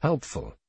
helpful.